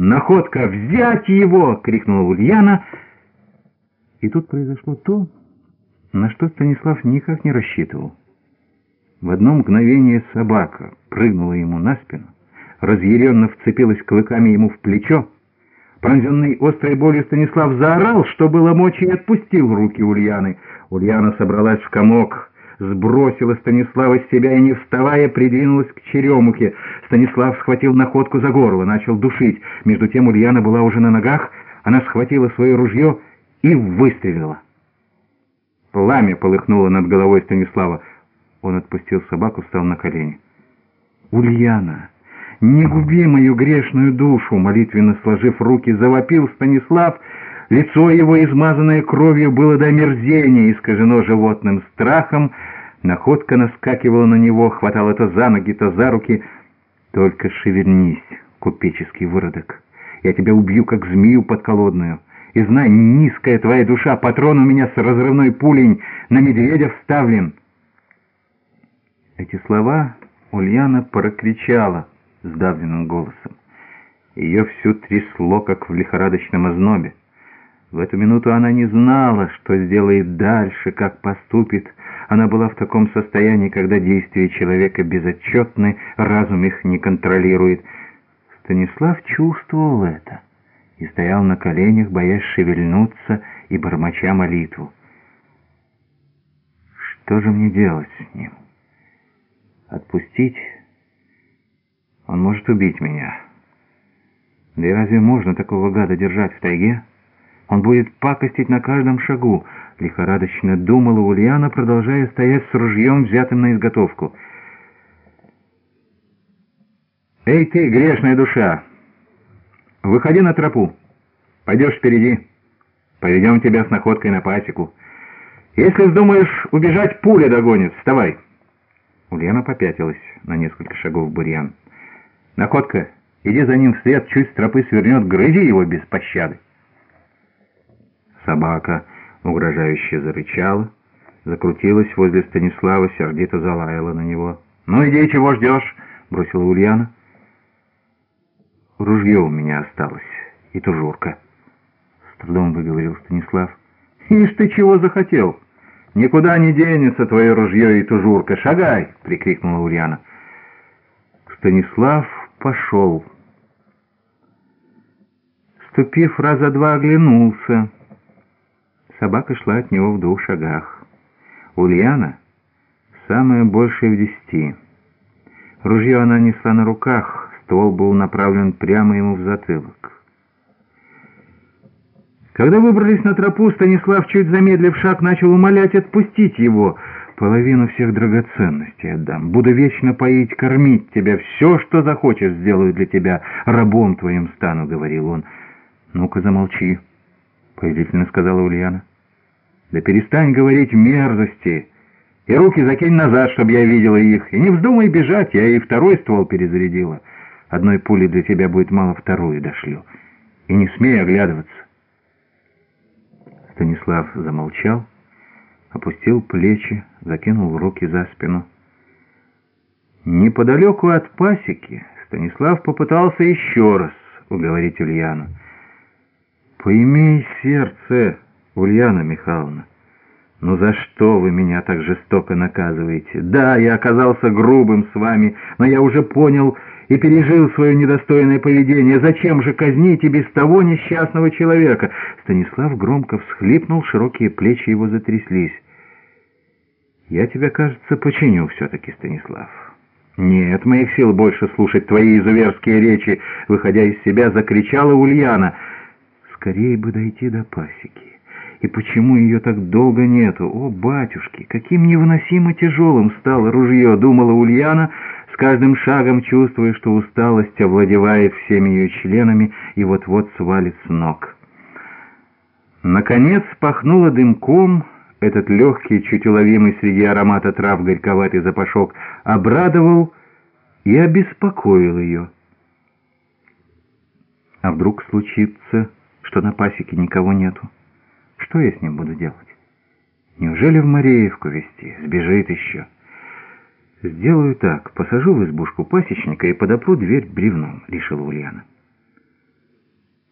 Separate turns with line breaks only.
«Находка! Взять его!» — крикнула Ульяна. И тут произошло то, на что Станислав никак не рассчитывал. В одно мгновение собака прыгнула ему на спину, разъяренно вцепилась клыками ему в плечо. Пронзенный острой болью Станислав заорал, что было мочи, и отпустил руки Ульяны. Ульяна собралась в комок, сбросила Станислава с себя и, не вставая, придвинулась к черемухе. Станислав схватил находку за горло, начал душить. Между тем Ульяна была уже на ногах, она схватила свое ружье и выстрелила. Пламя полыхнуло над головой Станислава. Он отпустил собаку, встал на колени. «Ульяна, не губи мою грешную душу!» Молитвенно сложив руки, завопил Станислав. Лицо его, измазанное кровью, было до мерзения, искажено животным страхом. Находка наскакивала на него, хватала то за ноги, то за руки. «Только шевельнись, купеческий выродок! Я тебя убью, как змею подколодную!» И знай, низкая твоя душа, патрон у меня с разрывной пулей на медведя вставлен. Эти слова Ульяна прокричала сдавленным голосом. Ее всю трясло, как в лихорадочном ознобе. В эту минуту она не знала, что сделает дальше, как поступит. Она была в таком состоянии, когда действия человека безотчетны, разум их не контролирует. Станислав чувствовал это и стоял на коленях, боясь шевельнуться и бормоча молитву. Что же мне делать с ним? Отпустить? Он может убить меня. Да и разве можно такого гада держать в тайге? Он будет пакостить на каждом шагу, лихорадочно думала Ульяна, продолжая стоять с ружьем, взятым на изготовку. «Эй ты, грешная душа! Выходи на тропу! Пойдешь впереди! Поведем тебя с находкой на пасеку! Если вздумаешь убежать, пуля догонит! Вставай!» Ульяна попятилась на несколько шагов в бурьян. «Находка, иди за ним вслед, чуть с тропы свернет, грызи его без пощады!» Собака угрожающе зарычала, закрутилась возле Станислава, сердито залаяла на него. «Ну иди, чего ждешь?» — бросила Ульяна. «Ружье у меня осталось и тужурка», — с трудом выговорил Станислав. «Ишь ты чего захотел? Никуда не денется твое ружье и тужурка. Шагай!» — прикрикнула Ульяна. Станислав пошел. Ступив раза два, оглянулся. Собака шла от него в двух шагах. Ульяна самая большая в десяти. Ружье она несла на руках, ствол был направлен прямо ему в затылок. Когда выбрались на тропу, Станислав, чуть замедлив шаг, начал умолять отпустить его. «Половину всех драгоценностей отдам. Буду вечно поить, кормить тебя. Все, что захочешь, сделаю для тебя. Рабом твоим стану», — говорил он. «Ну-ка, замолчи», — повелительно сказала Ульяна. Да перестань говорить мерзости. И руки закинь назад, чтобы я видела их. И не вздумай бежать, я и второй ствол перезарядила. Одной пули для тебя будет мало, вторую дошлю. И не смей оглядываться. Станислав замолчал, опустил плечи, закинул руки за спину. Неподалеку от пасеки Станислав попытался еще раз уговорить Ульяну. «Поимей сердце!» «Ульяна Михайловна, ну за что вы меня так жестоко наказываете? Да, я оказался грубым с вами, но я уже понял и пережил свое недостойное поведение. Зачем же казнить и без того несчастного человека?» Станислав громко всхлипнул, широкие плечи его затряслись. «Я тебя, кажется, починю все-таки, Станислав». «Нет моих сил больше слушать твои изуверские речи!» Выходя из себя, закричала Ульяна. «Скорее бы дойти до пасеки». И почему ее так долго нету? О, батюшки, каким невыносимо тяжелым стало ружье, думала Ульяна, с каждым шагом чувствуя, что усталость овладевает всеми ее членами и вот-вот свалит с ног. Наконец пахнуло дымком, этот легкий, чуть уловимый среди аромата трав горьковатый запашок обрадовал и обеспокоил ее. А вдруг случится, что на пасеке никого нету? Что я с ним буду делать? Неужели в Мареевку везти? Сбежит еще. Сделаю так, посажу в избушку пасечника и подопру дверь бревном, решила Ульяна.